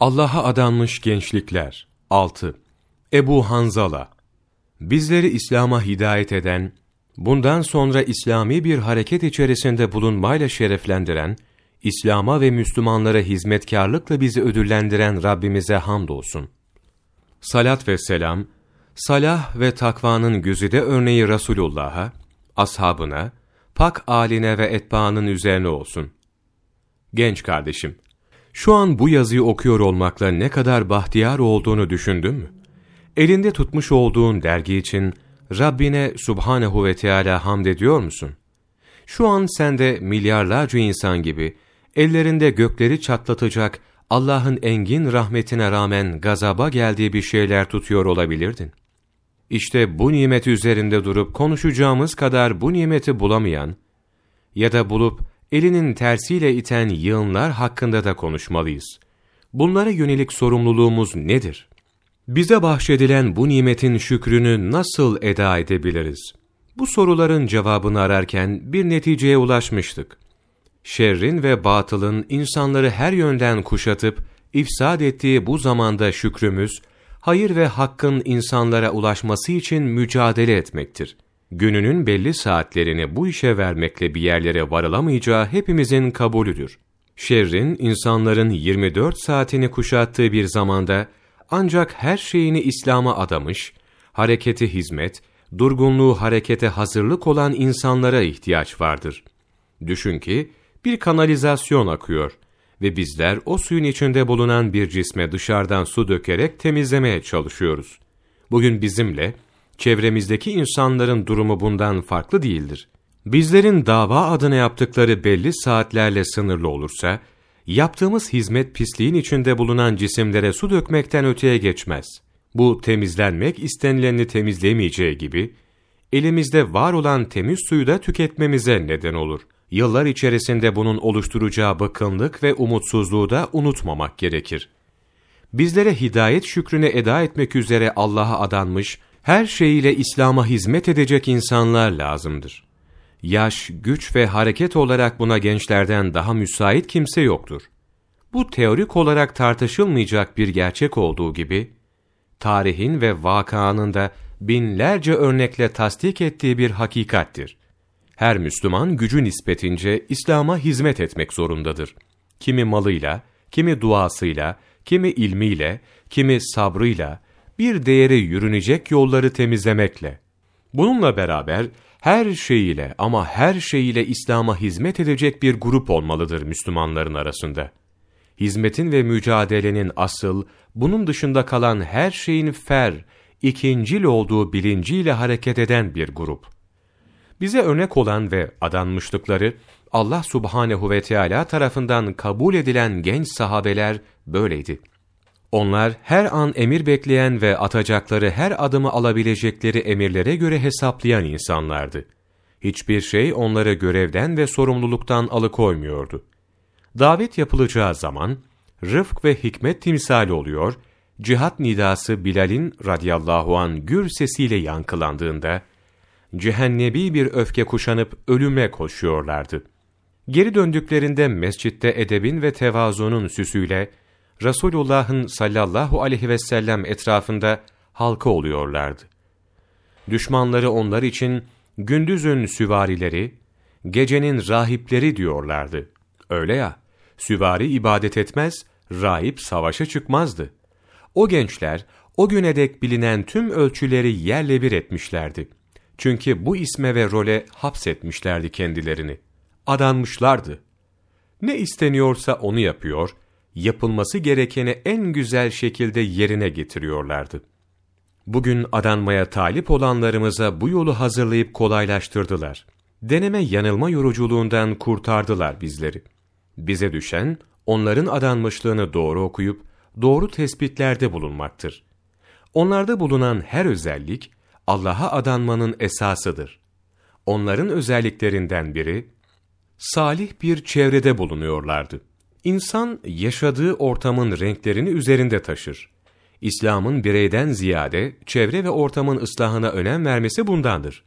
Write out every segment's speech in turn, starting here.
Allah'a adanmış gençlikler 6. Ebu Hanzala Bizleri İslam'a hidayet eden, bundan sonra İslami bir hareket içerisinde bulunmayla şereflendiren, İslam'a ve Müslümanlara hizmetkarlıkla bizi ödüllendiren Rabbimize hamdolsun. Salat ve selam, salah ve takvanın güzide örneği Resulullah'a, ashabına, pak aline ve etbaanın üzerine olsun. Genç kardeşim, şu an bu yazıyı okuyor olmakla ne kadar bahtiyar olduğunu düşündün mü? Elinde tutmuş olduğun dergi için Rabbine Subhanehu ve Teala hamd ediyor musun? Şu an sen de milyarlarca insan gibi ellerinde gökleri çatlatacak Allah'ın engin rahmetine rağmen gazaba geldiği bir şeyler tutuyor olabilirdin. İşte bu nimet üzerinde durup konuşacağımız kadar bu nimeti bulamayan ya da bulup elinin tersiyle iten yığınlar hakkında da konuşmalıyız. Bunlara yönelik sorumluluğumuz nedir? Bize bahşedilen bu nimetin şükrünü nasıl eda edebiliriz? Bu soruların cevabını ararken bir neticeye ulaşmıştık. Şerrin ve batılın insanları her yönden kuşatıp ifsad ettiği bu zamanda şükrümüz, hayır ve hakkın insanlara ulaşması için mücadele etmektir. Gününün belli saatlerini bu işe vermekle bir yerlere varılamayacağı hepimizin kabulüdür. Şerrin insanların 24 saatini kuşattığı bir zamanda ancak her şeyini İslam'a adamış, hareketi hizmet, durgunluğu harekete hazırlık olan insanlara ihtiyaç vardır. Düşün ki bir kanalizasyon akıyor ve bizler o suyun içinde bulunan bir cisme dışarıdan su dökerek temizlemeye çalışıyoruz. Bugün bizimle, çevremizdeki insanların durumu bundan farklı değildir. Bizlerin dava adına yaptıkları belli saatlerle sınırlı olursa, yaptığımız hizmet pisliğin içinde bulunan cisimlere su dökmekten öteye geçmez. Bu temizlenmek istenileni temizlemeyeceği gibi, elimizde var olan temiz suyu da tüketmemize neden olur. Yıllar içerisinde bunun oluşturacağı bakımlık ve umutsuzluğu da unutmamak gerekir. Bizlere hidayet şükrüne eda etmek üzere Allah'a adanmış, her şeyiyle İslam'a hizmet edecek insanlar lazımdır. Yaş, güç ve hareket olarak buna gençlerden daha müsait kimse yoktur. Bu teorik olarak tartışılmayacak bir gerçek olduğu gibi, tarihin ve vakanın da binlerce örnekle tasdik ettiği bir hakikattir. Her Müslüman gücü nispetince İslam'a hizmet etmek zorundadır. Kimi malıyla, kimi duasıyla, kimi ilmiyle, kimi sabrıyla, bir değeri yürünecek yolları temizlemekle. Bununla beraber her şeyiyle ama her şeyiyle İslam'a hizmet edecek bir grup olmalıdır Müslümanların arasında. Hizmetin ve mücadelenin asıl, bunun dışında kalan her şeyin fer, ikincil olduğu bilinciyle hareket eden bir grup. Bize örnek olan ve adanmışlıkları, Allah subhanehu ve Teala tarafından kabul edilen genç sahabeler böyleydi. Onlar her an emir bekleyen ve atacakları her adımı alabilecekleri emirlere göre hesaplayan insanlardı. Hiçbir şey onları görevden ve sorumluluktan alıkoymuyordu. Davet yapılacağı zaman, rıfk ve hikmet timsali oluyor, cihat nidası Bilal'in radıyallahu an gür sesiyle yankılandığında, cehennebi bir öfke kuşanıp ölüme koşuyorlardı. Geri döndüklerinde mescitte edebin ve tevazunun süsüyle, Resulullah'ın sallallahu aleyhi ve sellem etrafında halka oluyorlardı. Düşmanları onlar için gündüzün süvarileri, gecenin rahipleri diyorlardı. Öyle ya, süvari ibadet etmez, rahip savaşa çıkmazdı. O gençler, o güne dek bilinen tüm ölçüleri yerle bir etmişlerdi. Çünkü bu isme ve role hapsetmişlerdi kendilerini. Adanmışlardı. Ne isteniyorsa onu yapıyor, yapılması gerekeni en güzel şekilde yerine getiriyorlardı. Bugün adanmaya talip olanlarımıza bu yolu hazırlayıp kolaylaştırdılar. Deneme yanılma yoruculuğundan kurtardılar bizleri. Bize düşen, onların adanmışlığını doğru okuyup, doğru tespitlerde bulunmaktır. Onlarda bulunan her özellik, Allah'a adanmanın esasıdır. Onların özelliklerinden biri, salih bir çevrede bulunuyorlardı. İnsan yaşadığı ortamın renklerini üzerinde taşır. İslam'ın bireyden ziyade çevre ve ortamın ıslahına önem vermesi bundandır.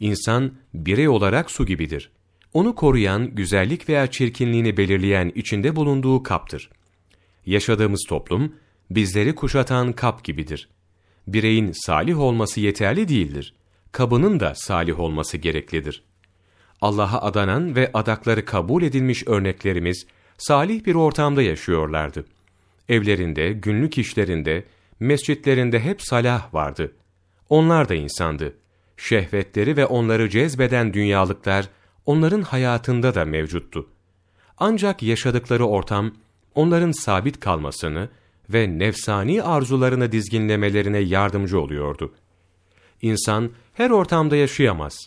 İnsan birey olarak su gibidir. Onu koruyan, güzellik veya çirkinliğini belirleyen içinde bulunduğu kaptır. Yaşadığımız toplum, bizleri kuşatan kap gibidir. Bireyin salih olması yeterli değildir. Kabının da salih olması gereklidir. Allah'a adanan ve adakları kabul edilmiş örneklerimiz, salih bir ortamda yaşıyorlardı. Evlerinde, günlük işlerinde, mescitlerinde hep salah vardı. Onlar da insandı. Şehvetleri ve onları cezbeden dünyalıklar, onların hayatında da mevcuttu. Ancak yaşadıkları ortam, onların sabit kalmasını ve nefsani arzularını dizginlemelerine yardımcı oluyordu. İnsan her ortamda yaşayamaz.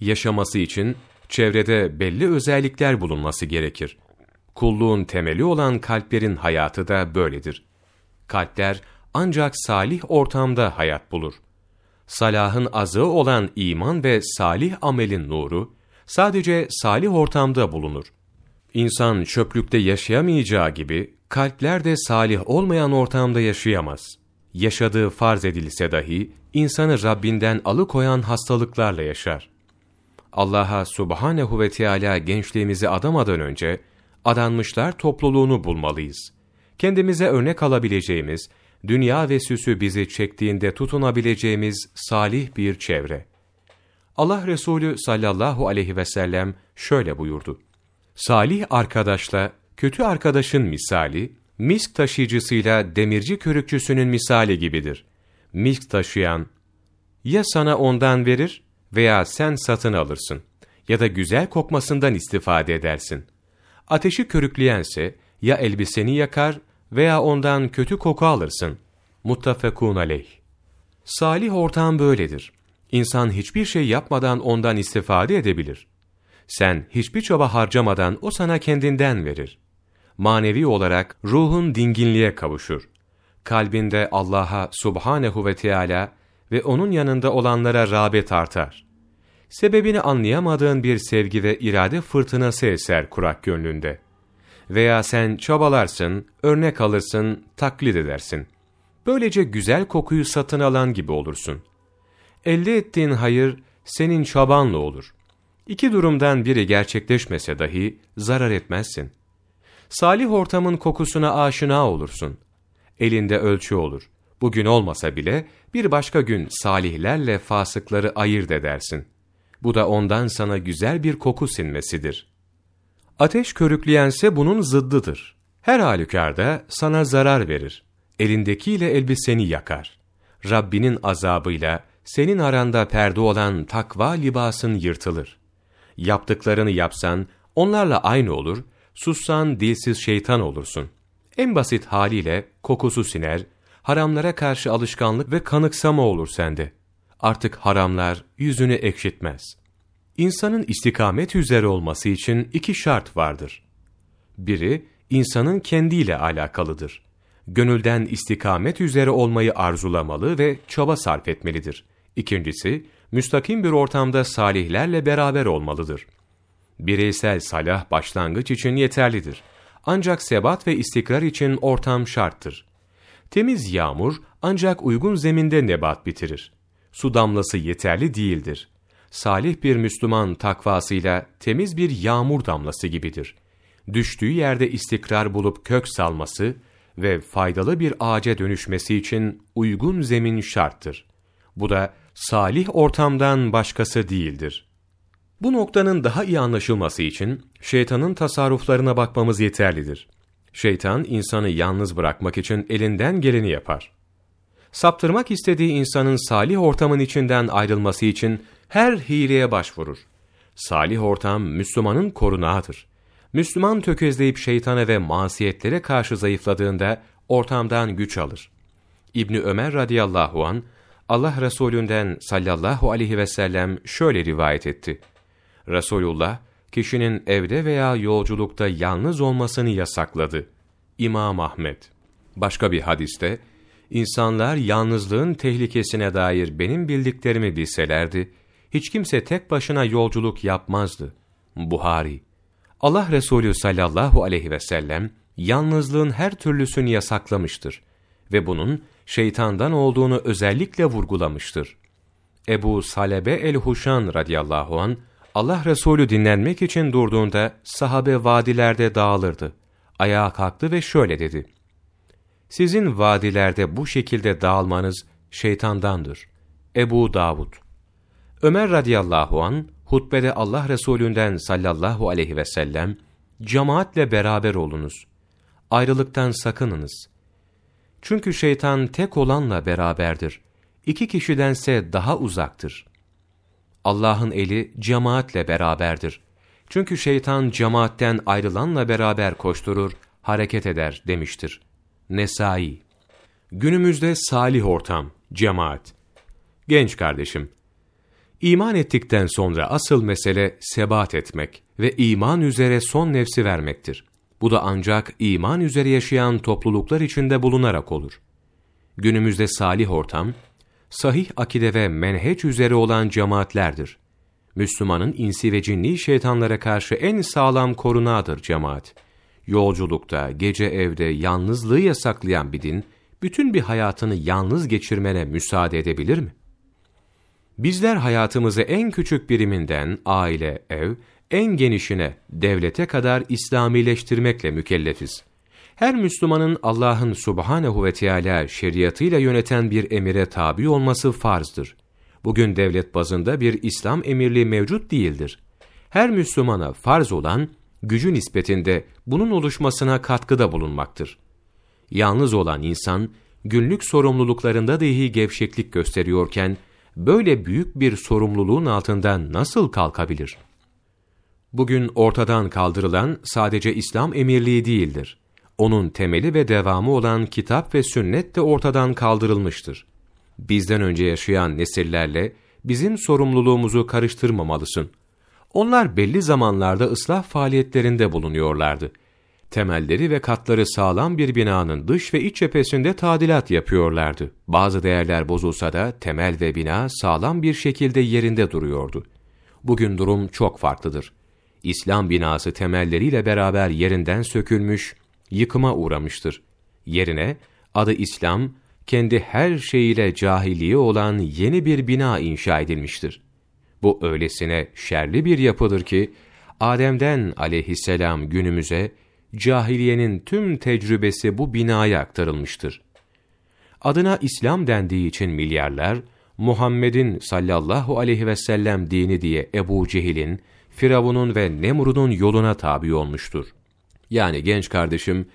Yaşaması için çevrede belli özellikler bulunması gerekir. Kulluğun temeli olan kalplerin hayatı da böyledir. Kalpler ancak salih ortamda hayat bulur. Salahın azığı olan iman ve salih amelin nuru, sadece salih ortamda bulunur. İnsan çöplükte yaşayamayacağı gibi, kalpler de salih olmayan ortamda yaşayamaz. Yaşadığı farz edilse dahi, insanı Rabbinden alıkoyan hastalıklarla yaşar. Allah'a subhanehu ve Teala gençliğimizi adamadan önce, adanmışlar topluluğunu bulmalıyız. Kendimize örnek alabileceğimiz, dünya ve süsü bizi çektiğinde tutunabileceğimiz salih bir çevre. Allah Resulü sallallahu aleyhi ve sellem şöyle buyurdu. Salih arkadaşla kötü arkadaşın misali, misk taşıyıcısıyla demirci körükçüsünün misali gibidir. Misk taşıyan, ya sana ondan verir veya sen satın alırsın ya da güzel kokmasından istifade edersin. Ateşi körükleyense ya elbiseni yakar veya ondan kötü koku alırsın. Muttafekun aleyh. Salih ortam böyledir. İnsan hiçbir şey yapmadan ondan istifade edebilir. Sen hiçbir çaba harcamadan o sana kendinden verir. Manevi olarak ruhun dinginliğe kavuşur. Kalbinde Allah'a subhanehu ve Teala ve onun yanında olanlara rağbet artar. Sebebini anlayamadığın bir sevgi ve irade fırtınası eser kurak gönlünde. Veya sen çabalarsın, örnek alırsın, taklit edersin. Böylece güzel kokuyu satın alan gibi olursun. Elde ettiğin hayır, senin çabanla olur. İki durumdan biri gerçekleşmese dahi zarar etmezsin. Salih ortamın kokusuna aşina olursun. Elinde ölçü olur. Bugün olmasa bile bir başka gün salihlerle fasıkları ayırt edersin. Bu da ondan sana güzel bir koku sinmesidir. Ateş körükleyense bunun zıddıdır. Her halükarda sana zarar verir. Elindekiyle elbiseni yakar. Rabbinin azabıyla senin aranda perde olan takva libasın yırtılır. Yaptıklarını yapsan, onlarla aynı olur, sussan dilsiz şeytan olursun. En basit haliyle kokusu siner, haramlara karşı alışkanlık ve kanıksama olur sende. Artık haramlar yüzünü ekşitmez. İnsanın istikamet üzere olması için iki şart vardır. Biri, insanın kendiyle alakalıdır. Gönülden istikamet üzere olmayı arzulamalı ve çaba sarf etmelidir. İkincisi, müstakim bir ortamda salihlerle beraber olmalıdır. Bireysel salah başlangıç için yeterlidir. Ancak sebat ve istikrar için ortam şarttır. Temiz yağmur ancak uygun zeminde nebat bitirir. Su damlası yeterli değildir. Salih bir Müslüman takvasıyla temiz bir yağmur damlası gibidir. Düştüğü yerde istikrar bulup kök salması ve faydalı bir ağaca dönüşmesi için uygun zemin şarttır. Bu da salih ortamdan başkası değildir. Bu noktanın daha iyi anlaşılması için şeytanın tasarruflarına bakmamız yeterlidir. Şeytan insanı yalnız bırakmak için elinden geleni yapar. Saptırmak istediği insanın salih ortamın içinden ayrılması için her hileye başvurur. Salih ortam Müslümanın korunağıdır. Müslüman tökezleyip şeytana ve masiyetlere karşı zayıfladığında ortamdan güç alır. İbni Ömer radıyallahu an Allah Resulünden sallallahu aleyhi ve sellem şöyle rivayet etti. Resulullah, kişinin evde veya yolculukta yalnız olmasını yasakladı. İmam Ahmet. Başka bir hadiste, insanlar yalnızlığın tehlikesine dair benim bildiklerimi bilselerdi, hiç kimse tek başına yolculuk yapmazdı. Buhari. Allah Resulü sallallahu aleyhi ve sellem, yalnızlığın her türlüsünü yasaklamıştır ve bunun şeytandan olduğunu özellikle vurgulamıştır. Ebu Salebe el-Huşan radıyallahu an Allah Resulü dinlenmek için durduğunda sahabe vadilerde dağılırdı. ayağa kalktı ve şöyle dedi. Sizin vadilerde bu şekilde dağılmanız şeytandandır. Ebu Davud Ömer radıyallahu an hutbede Allah Resulünden sallallahu aleyhi ve sellem cemaatle beraber olunuz. Ayrılıktan sakınınız. Çünkü şeytan tek olanla beraberdir. İki kişidense daha uzaktır. Allah'ın eli cemaatle beraberdir. Çünkü şeytan cemaatten ayrılanla beraber koşturur, hareket eder demiştir. Nesai Günümüzde salih ortam, cemaat. Genç kardeşim, iman ettikten sonra asıl mesele sebat etmek ve iman üzere son nefsi vermektir. Bu da ancak iman üzere yaşayan topluluklar içinde bulunarak olur. Günümüzde salih ortam, sahih akide ve menheç üzere olan cemaatlerdir. Müslümanın insi ve cinni şeytanlara karşı en sağlam korunadır cemaat. Yolculukta, gece evde yalnızlığı yasaklayan bir din, bütün bir hayatını yalnız geçirmene müsaade edebilir mi? Bizler hayatımızı en küçük biriminden, aile, ev, en genişine, devlete kadar İslamileştirmekle mükellefiz. Her Müslümanın Allah'ın subhanehu ve Teala şeriatıyla yöneten bir emire tabi olması farzdır. Bugün devlet bazında bir İslam emirliği mevcut değildir. Her Müslümana farz olan, gücü nispetinde bunun oluşmasına katkıda bulunmaktır. Yalnız olan insan, günlük sorumluluklarında dahi gevşeklik gösteriyorken, böyle büyük bir sorumluluğun altından nasıl kalkabilir? Bugün ortadan kaldırılan sadece İslam emirliği değildir. Onun temeli ve devamı olan kitap ve sünnet de ortadan kaldırılmıştır. Bizden önce yaşayan nesillerle bizim sorumluluğumuzu karıştırmamalısın. Onlar belli zamanlarda ıslah faaliyetlerinde bulunuyorlardı. Temelleri ve katları sağlam bir binanın dış ve iç cephesinde tadilat yapıyorlardı. Bazı değerler bozulsa da temel ve bina sağlam bir şekilde yerinde duruyordu. Bugün durum çok farklıdır. İslam binası temelleriyle beraber yerinden sökülmüş, yıkıma uğramıştır. Yerine adı İslam, kendi her şeyiyle cahiliye olan yeni bir bina inşa edilmiştir. Bu öylesine şerli bir yapıdır ki, Adem'den aleyhisselam günümüze, cahiliyenin tüm tecrübesi bu binaya aktarılmıştır. Adına İslam dendiği için milyarlar, Muhammed'in sallallahu aleyhi ve sellem dini diye Ebu Cehil'in, Firavun'un ve Nemrud'un yoluna tabi olmuştur. Yani genç kardeşim,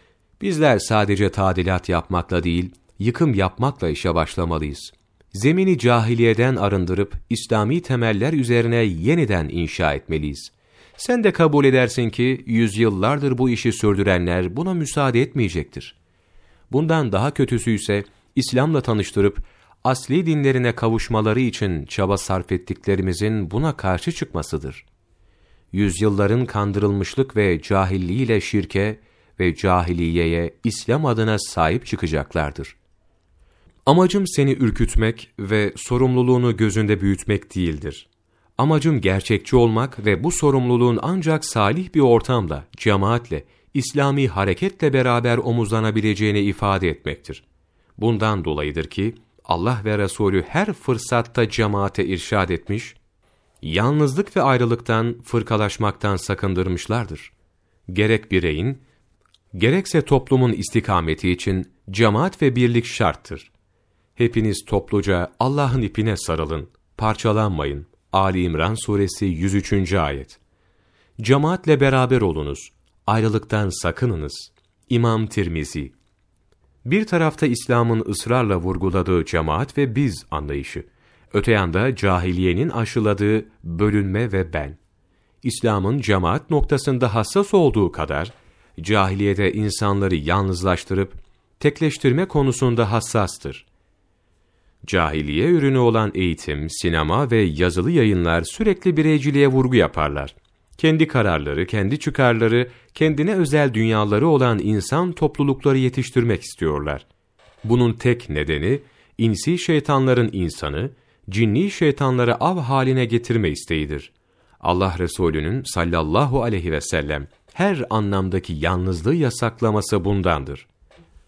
bizler sadece tadilat yapmakla değil, yıkım yapmakla işe başlamalıyız. Zemini cahiliyeden arındırıp, İslami temeller üzerine yeniden inşa etmeliyiz. Sen de kabul edersin ki, yüzyıllardır bu işi sürdürenler buna müsaade etmeyecektir. Bundan daha kötüsü ise, İslam'la tanıştırıp, asli dinlerine kavuşmaları için çaba sarf ettiklerimizin buna karşı çıkmasıdır yüzyılların kandırılmışlık ve cahilliğiyle şirke ve cahiliyeye İslam adına sahip çıkacaklardır. Amacım seni ürkütmek ve sorumluluğunu gözünde büyütmek değildir. Amacım gerçekçi olmak ve bu sorumluluğun ancak salih bir ortamla, cemaatle, İslami hareketle beraber omuzlanabileceğini ifade etmektir. Bundan dolayıdır ki, Allah ve Resulü her fırsatta cemaate irşad etmiş yalnızlık ve ayrılıktan, fırkalaşmaktan sakındırmışlardır. Gerek bireyin, gerekse toplumun istikameti için cemaat ve birlik şarttır. Hepiniz topluca Allah'ın ipine sarılın, parçalanmayın. Ali İmran suresi 103. ayet. Cemaatle beraber olunuz, ayrılıktan sakınınız. İmam Tirmizi Bir tarafta İslam'ın ısrarla vurguladığı cemaat ve biz anlayışı. Öte yanda cahiliyenin aşıladığı bölünme ve ben. İslam'ın cemaat noktasında hassas olduğu kadar, cahiliyede insanları yalnızlaştırıp, tekleştirme konusunda hassastır. Cahiliye ürünü olan eğitim, sinema ve yazılı yayınlar sürekli bireyciliğe vurgu yaparlar. Kendi kararları, kendi çıkarları, kendine özel dünyaları olan insan toplulukları yetiştirmek istiyorlar. Bunun tek nedeni, insi şeytanların insanı, cinni şeytanları av haline getirme isteğidir. Allah Resulü'nün sallallahu aleyhi ve sellem her anlamdaki yalnızlığı yasaklaması bundandır.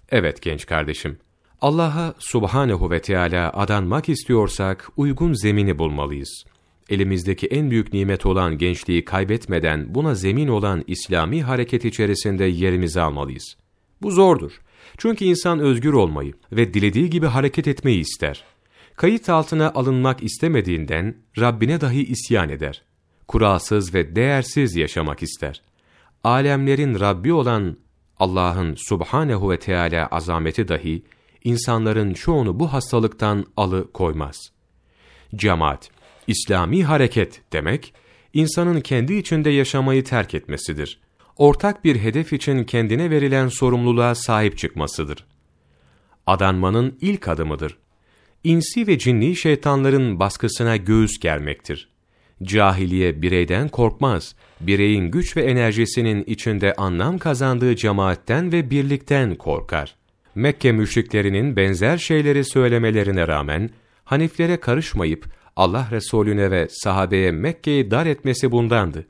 Evet genç kardeşim, Allah'a subhanehu ve Teala adanmak istiyorsak uygun zemini bulmalıyız. elimizdeki en büyük nimet olan gençliği kaybetmeden buna zemin olan İslami hareket içerisinde yerimizi almalıyız. Bu zordur. Çünkü insan özgür olmayı ve dilediği gibi hareket etmeyi ister. Kayıt altına alınmak istemediğinden Rabbine dahi isyan eder. Kuralsız ve değersiz yaşamak ister. Alemlerin Rabbi olan Allah'ın subhanehu ve Teala azameti dahi insanların çoğunu bu hastalıktan alı koymaz. Cemaat, İslami hareket demek, insanın kendi içinde yaşamayı terk etmesidir. Ortak bir hedef için kendine verilen sorumluluğa sahip çıkmasıdır. Adanmanın ilk adımıdır. İnsi ve cinni şeytanların baskısına göğüs germektir. Cahiliye bireyden korkmaz, bireyin güç ve enerjisinin içinde anlam kazandığı cemaatten ve birlikten korkar. Mekke müşriklerinin benzer şeyleri söylemelerine rağmen, Haniflere karışmayıp Allah Resulüne ve sahabeye Mekke'yi dar etmesi bundandı.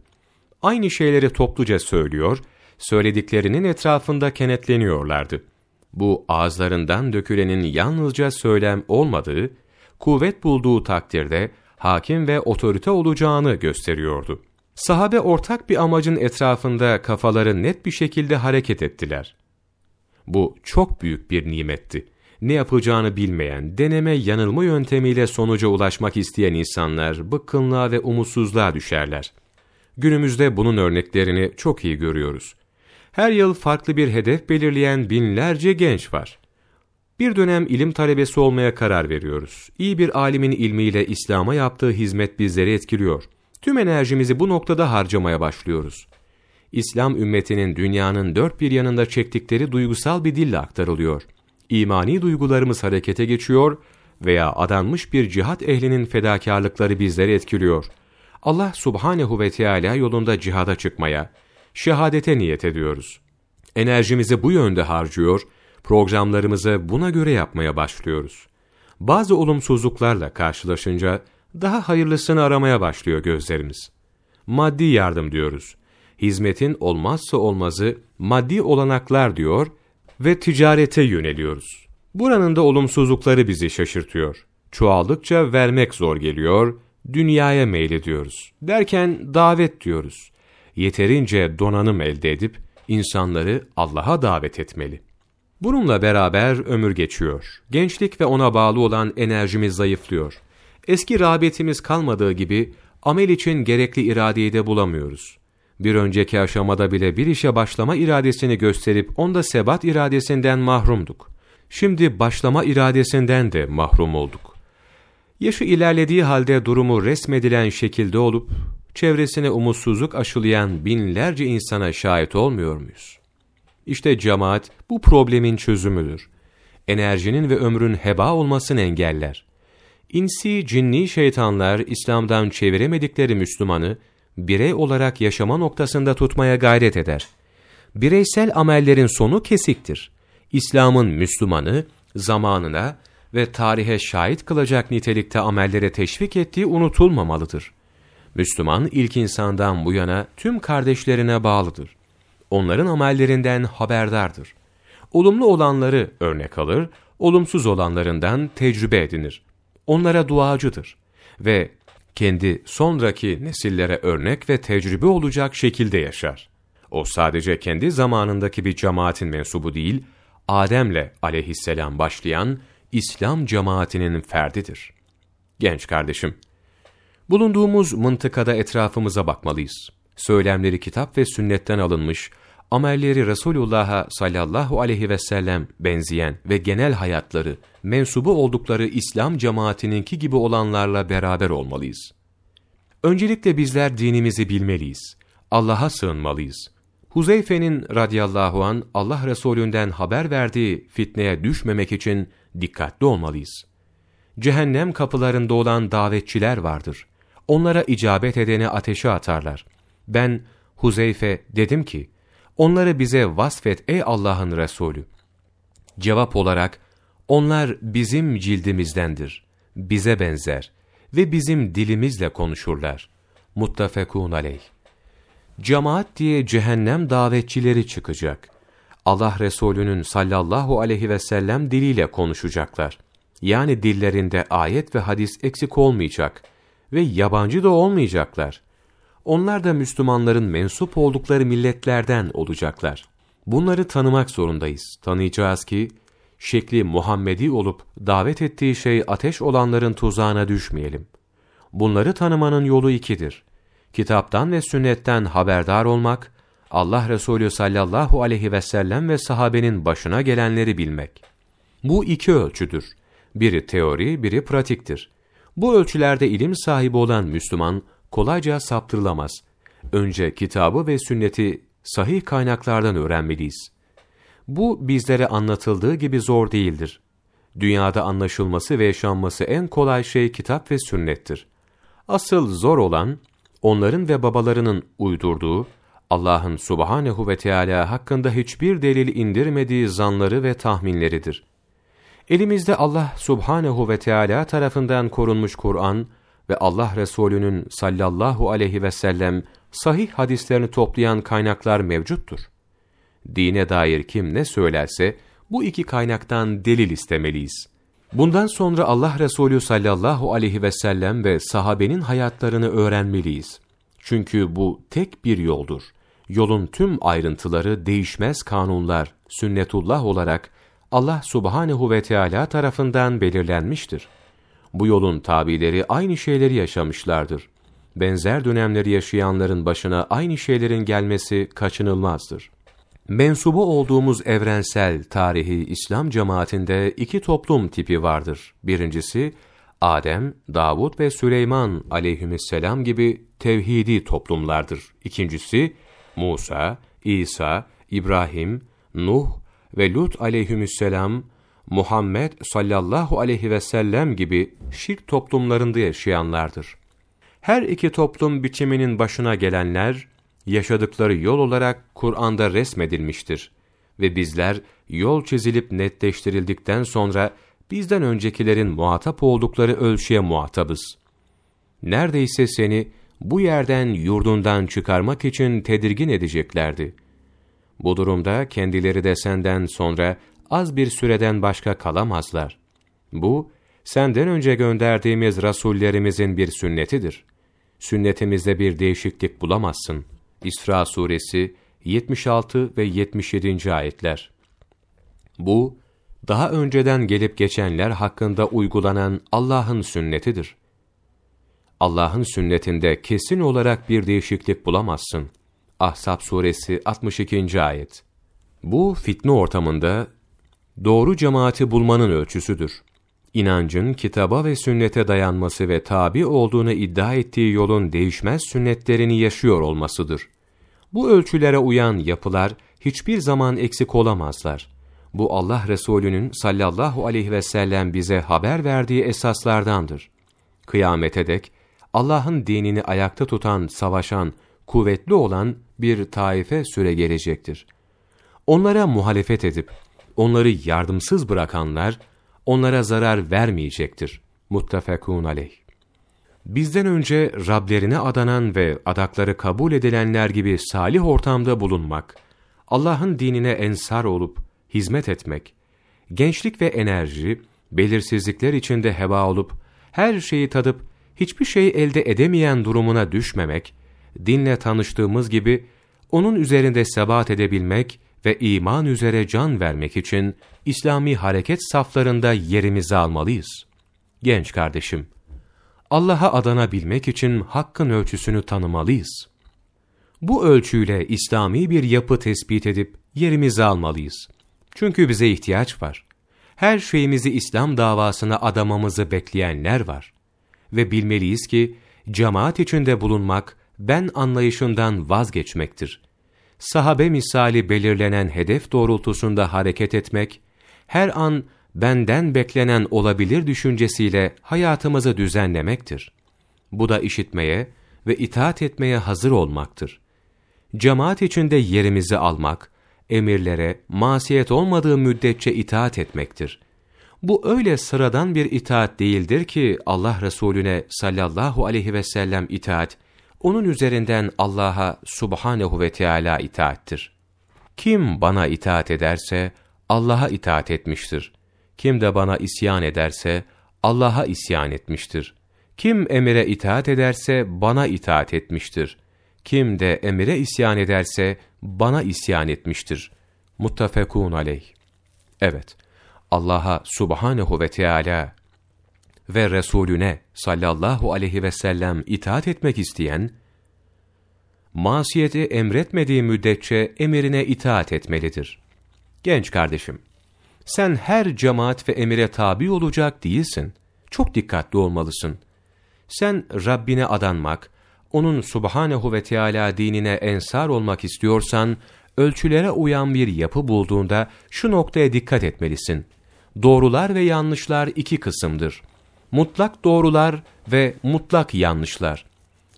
Aynı şeyleri topluca söylüyor, söylediklerinin etrafında kenetleniyorlardı. Bu ağızlarından dökülenin yalnızca söylem olmadığı, kuvvet bulduğu takdirde hakim ve otorite olacağını gösteriyordu. Sahabe ortak bir amacın etrafında kafaları net bir şekilde hareket ettiler. Bu çok büyük bir nimetti. Ne yapacağını bilmeyen, deneme yanılma yöntemiyle sonuca ulaşmak isteyen insanlar bıkkınlığa ve umutsuzluğa düşerler. Günümüzde bunun örneklerini çok iyi görüyoruz. Her yıl farklı bir hedef belirleyen binlerce genç var. Bir dönem ilim talebesi olmaya karar veriyoruz. İyi bir alimin ilmiyle İslam'a yaptığı hizmet bizleri etkiliyor. Tüm enerjimizi bu noktada harcamaya başlıyoruz. İslam ümmetinin dünyanın dört bir yanında çektikleri duygusal bir dille aktarılıyor. İmani duygularımız harekete geçiyor veya adanmış bir cihat ehlinin fedakarlıkları bizleri etkiliyor. Allah subhanehu ve Teala yolunda cihada çıkmaya, şehadete niyet ediyoruz. Enerjimizi bu yönde harcıyor, programlarımızı buna göre yapmaya başlıyoruz. Bazı olumsuzluklarla karşılaşınca daha hayırlısını aramaya başlıyor gözlerimiz. Maddi yardım diyoruz. Hizmetin olmazsa olmazı maddi olanaklar diyor ve ticarete yöneliyoruz. Buranın da olumsuzlukları bizi şaşırtıyor. Çoğaldıkça vermek zor geliyor, dünyaya meylediyoruz. Derken davet diyoruz. Yeterince donanım elde edip insanları Allah'a davet etmeli. Bununla beraber ömür geçiyor. Gençlik ve ona bağlı olan enerjimiz zayıflıyor. Eski rağbetimiz kalmadığı gibi amel için gerekli iradeyi de bulamıyoruz. Bir önceki aşamada bile bir işe başlama iradesini gösterip onda sebat iradesinden mahrumduk. Şimdi başlama iradesinden de mahrum olduk. Yaşı ilerlediği halde durumu resmedilen şekilde olup, çevresine umutsuzluk aşılayan binlerce insana şahit olmuyor muyuz? İşte cemaat bu problemin çözümüdür. Enerjinin ve ömrün heba olmasını engeller. İnsi, cinni şeytanlar İslam'dan çeviremedikleri Müslümanı, birey olarak yaşama noktasında tutmaya gayret eder. Bireysel amellerin sonu kesiktir. İslam'ın Müslümanı, zamanına ve tarihe şahit kılacak nitelikte amellere teşvik ettiği unutulmamalıdır. Müslüman ilk insandan bu yana tüm kardeşlerine bağlıdır. Onların amellerinden haberdardır. Olumlu olanları örnek alır, olumsuz olanlarından tecrübe edinir. Onlara duacıdır ve kendi sonraki nesillere örnek ve tecrübe olacak şekilde yaşar. O sadece kendi zamanındaki bir cemaatin mensubu değil, Adem'le aleyhisselam başlayan İslam cemaatinin ferdidir. Genç kardeşim, bulunduğumuz mıntıkada etrafımıza bakmalıyız. Söylemleri kitap ve sünnetten alınmış, amelleri Resulullah'a sallallahu aleyhi ve sellem benzeyen ve genel hayatları, mensubu oldukları İslam cemaatininki gibi olanlarla beraber olmalıyız. Öncelikle bizler dinimizi bilmeliyiz. Allah'a sığınmalıyız. Huzeyfe'nin radıyallahu an Allah Resulünden haber verdiği fitneye düşmemek için dikkatli olmalıyız. Cehennem kapılarında olan davetçiler vardır. Onlara icabet edeni ateşe atarlar. Ben Huzeyfe dedim ki, onları bize vasfet ey Allah'ın Resulü. Cevap olarak, onlar bizim cildimizdendir, bize benzer ve bizim dilimizle konuşurlar. Muttafekun aleyh. Cemaat diye cehennem davetçileri çıkacak. Allah Resulü'nün sallallahu aleyhi ve sellem diliyle konuşacaklar. Yani dillerinde ayet ve hadis eksik olmayacak ve yabancı da olmayacaklar. Onlar da Müslümanların mensup oldukları milletlerden olacaklar. Bunları tanımak zorundayız. Tanıyacağız ki, şekli Muhammedi olup davet ettiği şey ateş olanların tuzağına düşmeyelim. Bunları tanımanın yolu ikidir. Kitaptan ve sünnetten haberdar olmak, Allah Resulü sallallahu aleyhi ve sellem ve sahabenin başına gelenleri bilmek. Bu iki ölçüdür. Biri teori, biri pratiktir. Bu ölçülerde ilim sahibi olan Müslüman kolayca saptırılamaz. Önce kitabı ve sünneti sahih kaynaklardan öğrenmeliyiz. Bu bizlere anlatıldığı gibi zor değildir. Dünyada anlaşılması ve yaşanması en kolay şey kitap ve sünnettir. Asıl zor olan, onların ve babalarının uydurduğu, Allah'ın subhanehu ve Teala hakkında hiçbir delil indirmediği zanları ve tahminleridir. Elimizde Allah subhanehu ve Teala tarafından korunmuş Kur'an ve Allah Resulü'nün sallallahu aleyhi ve sellem sahih hadislerini toplayan kaynaklar mevcuttur. Dine dair kim ne söylerse bu iki kaynaktan delil istemeliyiz. Bundan sonra Allah Resulü sallallahu aleyhi ve sellem ve sahabenin hayatlarını öğrenmeliyiz. Çünkü bu tek bir yoldur. Yolun tüm ayrıntıları değişmez kanunlar, sünnetullah olarak Allah subhanehu ve Teala tarafından belirlenmiştir. Bu yolun tabileri aynı şeyleri yaşamışlardır. Benzer dönemleri yaşayanların başına aynı şeylerin gelmesi kaçınılmazdır. Mensubu olduğumuz evrensel tarihi İslam cemaatinde iki toplum tipi vardır. Birincisi, Adem, Davud ve Süleyman aleyhisselam gibi tevhidi toplumlardır. İkincisi, Musa, İsa, İbrahim, Nuh ve Lut aleyhisselam, Muhammed sallallahu aleyhi ve sellem gibi şirk toplumlarında yaşayanlardır. Her iki toplum biçiminin başına gelenler, yaşadıkları yol olarak Kur'an'da resmedilmiştir. Ve bizler yol çizilip netleştirildikten sonra bizden öncekilerin muhatap oldukları ölçüye muhatabız. Neredeyse seni bu yerden yurdundan çıkarmak için tedirgin edeceklerdi. Bu durumda kendileri de senden sonra az bir süreden başka kalamazlar. Bu, senden önce gönderdiğimiz rasullerimizin bir sünnetidir. Sünnetimizde bir değişiklik bulamazsın. İsra suresi 76 ve 77. ayetler. Bu, daha önceden gelip geçenler hakkında uygulanan Allah'ın sünnetidir. Allah'ın sünnetinde kesin olarak bir değişiklik bulamazsın. Ahzab suresi 62. ayet. Bu fitne ortamında doğru cemaati bulmanın ölçüsüdür. İnancın kitaba ve sünnete dayanması ve tabi olduğunu iddia ettiği yolun değişmez sünnetlerini yaşıyor olmasıdır. Bu ölçülere uyan yapılar hiçbir zaman eksik olamazlar. Bu Allah Resulü'nün sallallahu aleyhi ve sellem bize haber verdiği esaslardandır. Kıyamete dek Allah'ın dinini ayakta tutan, savaşan, kuvvetli olan bir taife süre gelecektir. Onlara muhalefet edip, onları yardımsız bırakanlar, onlara zarar vermeyecektir. Muttefekun aleyh. Bizden önce Rablerine adanan ve adakları kabul edilenler gibi salih ortamda bulunmak, Allah'ın dinine ensar olup hizmet etmek, gençlik ve enerji, belirsizlikler içinde heba olup, her şeyi tadıp, hiçbir şey elde edemeyen durumuna düşmemek, dinle tanıştığımız gibi, onun üzerinde sebat edebilmek ve iman üzere can vermek için İslami hareket saflarında yerimizi almalıyız. Genç kardeşim, Allah'a adanabilmek için hakkın ölçüsünü tanımalıyız. Bu ölçüyle İslami bir yapı tespit edip yerimizi almalıyız. Çünkü bize ihtiyaç var. Her şeyimizi İslam davasına adamamızı bekleyenler var. Ve bilmeliyiz ki, cemaat içinde bulunmak, ben anlayışından vazgeçmektir. Sahabe misali belirlenen hedef doğrultusunda hareket etmek, her an benden beklenen olabilir düşüncesiyle hayatımızı düzenlemektir. Bu da işitmeye ve itaat etmeye hazır olmaktır. Cemaat içinde yerimizi almak, emirlere masiyet olmadığı müddetçe itaat etmektir. Bu öyle sıradan bir itaat değildir ki Allah Resulüne sallallahu aleyhi ve sellem itaat, onun üzerinden Allah'a subhanehu ve Teala itaattir. Kim bana itaat ederse Allah'a itaat etmiştir. Kim de bana isyan ederse Allah'a isyan etmiştir. Kim emire itaat ederse bana itaat etmiştir. Kim de emire isyan ederse bana isyan etmiştir. Muttafekun aleyh. Evet, Allah'a subhanehu ve Teala ve Resulüne sallallahu aleyhi ve sellem itaat etmek isteyen, masiyeti emretmediği müddetçe emirine itaat etmelidir. Genç kardeşim, sen her cemaat ve emire tabi olacak değilsin. Çok dikkatli olmalısın. Sen Rabbine adanmak, onun subhanehu ve Teala dinine ensar olmak istiyorsan, ölçülere uyan bir yapı bulduğunda şu noktaya dikkat etmelisin. Doğrular ve yanlışlar iki kısımdır. Mutlak doğrular ve mutlak yanlışlar.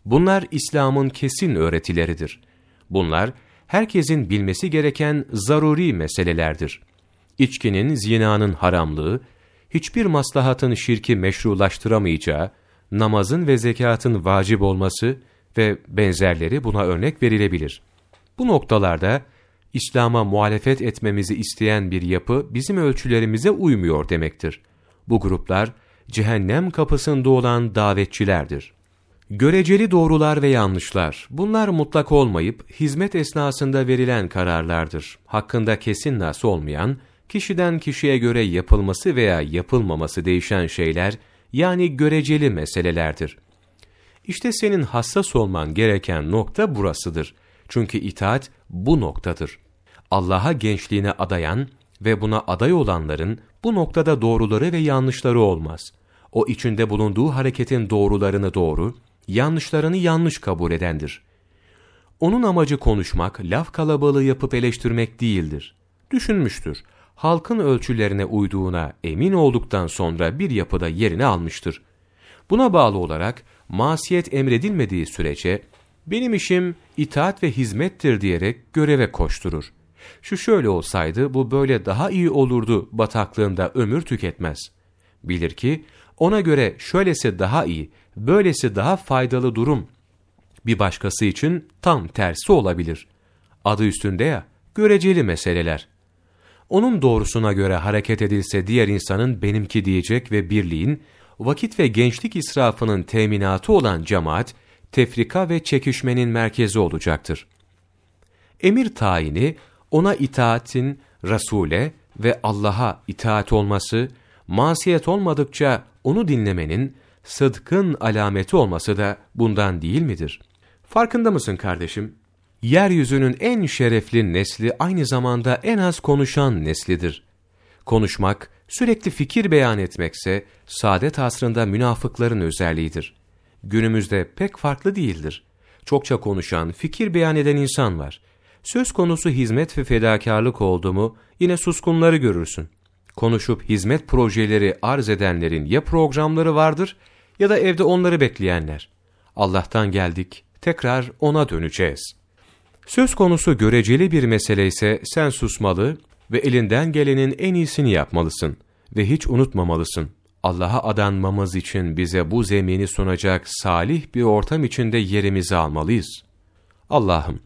Bunlar İslam'ın kesin öğretileridir. Bunlar, herkesin bilmesi gereken zaruri meselelerdir. İçkinin, zinanın haramlığı, hiçbir maslahatın şirki meşrulaştıramayacağı, namazın ve zekatın vacip olması ve benzerleri buna örnek verilebilir. Bu noktalarda İslam'a muhalefet etmemizi isteyen bir yapı bizim ölçülerimize uymuyor demektir. Bu gruplar cehennem kapısında olan davetçilerdir. Göreceli doğrular ve yanlışlar, bunlar mutlak olmayıp hizmet esnasında verilen kararlardır. Hakkında kesin nas olmayan, kişiden kişiye göre yapılması veya yapılmaması değişen şeyler, yani göreceli meselelerdir. İşte senin hassas olman gereken nokta burasıdır. Çünkü itaat bu noktadır. Allah'a gençliğine adayan ve buna aday olanların bu noktada doğruları ve yanlışları olmaz. O içinde bulunduğu hareketin doğrularını doğru, yanlışlarını yanlış kabul edendir. Onun amacı konuşmak, laf kalabalığı yapıp eleştirmek değildir. Düşünmüştür. Halkın ölçülerine uyduğuna emin olduktan sonra bir yapıda yerini almıştır. Buna bağlı olarak masiyet emredilmediği sürece benim işim itaat ve hizmettir diyerek göreve koşturur. Şu şöyle olsaydı bu böyle daha iyi olurdu bataklığında ömür tüketmez. Bilir ki ona göre şöylesi daha iyi, böylesi daha faydalı durum bir başkası için tam tersi olabilir. Adı üstünde ya, göreceli meseleler. Onun doğrusuna göre hareket edilse diğer insanın benimki diyecek ve birliğin, vakit ve gençlik israfının teminatı olan cemaat, tefrika ve çekişmenin merkezi olacaktır. Emir tayini, ona itaatin Resul'e ve Allah'a itaat olması, masiyet olmadıkça onu dinlemenin, sıdkın alameti olması da bundan değil midir? Farkında mısın kardeşim? Yeryüzünün en şerefli nesli aynı zamanda en az konuşan neslidir. Konuşmak, sürekli fikir beyan etmekse, saadet asrında münafıkların özelliğidir. Günümüzde pek farklı değildir. Çokça konuşan, fikir beyan eden insan var. Söz konusu hizmet ve fedakarlık oldu mu, yine suskunları görürsün. Konuşup hizmet projeleri arz edenlerin ya programları vardır ya da evde onları bekleyenler. Allah'tan geldik, tekrar ona döneceğiz. Söz konusu göreceli bir mesele ise sen susmalı ve elinden gelenin en iyisini yapmalısın ve hiç unutmamalısın. Allah'a adanmamız için bize bu zemini sunacak salih bir ortam içinde yerimizi almalıyız. Allah'ım,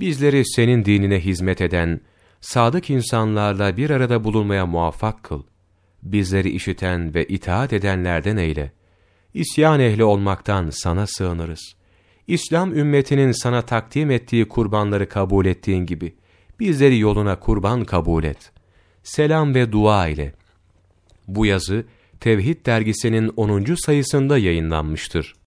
bizleri senin dinine hizmet eden, sadık insanlarla bir arada bulunmaya muvaffak kıl. Bizleri işiten ve itaat edenlerden eyle. İsyan ehli olmaktan sana sığınırız. İslam ümmetinin sana takdim ettiği kurbanları kabul ettiğin gibi, bizleri yoluna kurban kabul et. Selam ve dua ile. Bu yazı, Tevhid dergisinin 10. sayısında yayınlanmıştır.